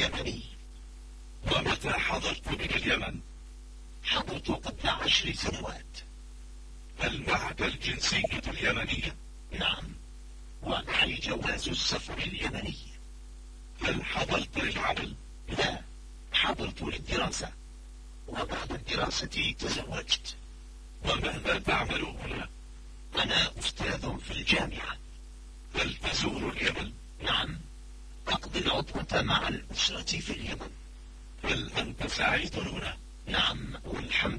يمني. ومتى حضرت من اليمن؟ حضرت قبل عشر سنوات. هل معك الجنسية اليمنية؟ نعم. ومعي جواز السفر اليمني. هل حضرت للعمل؟ لا. حضرت للدراسة. وبعد الدراسة تزوجت. وماذا تعمل هنا؟ أنا أستاذ في الجامعة. هل تزور اليمن؟ نعم. أقضي العطلة مع الأسرة في اليمن هل أنت سعيد هنا؟ نعم. والحمد